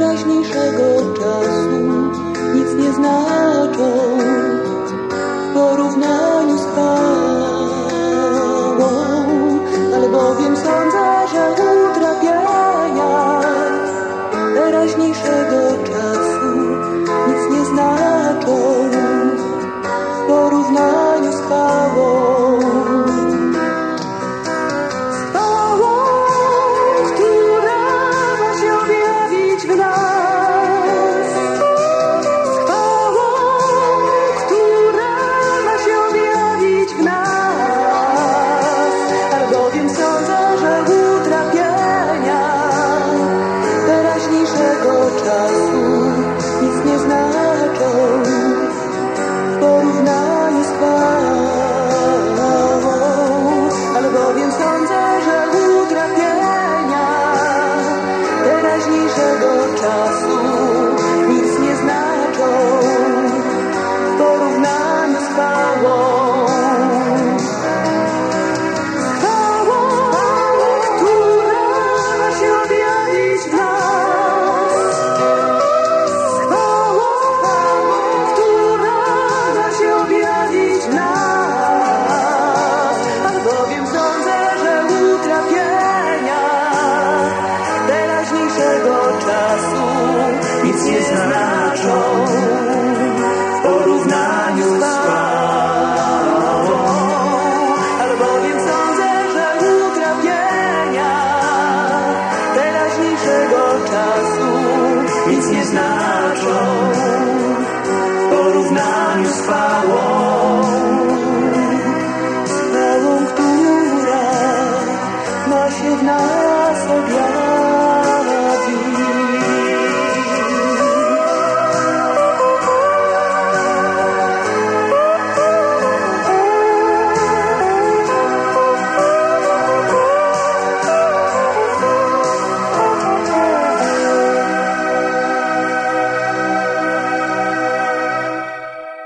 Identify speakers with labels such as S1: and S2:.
S1: رش گ Sometimes سناش اور رو اسناشو اور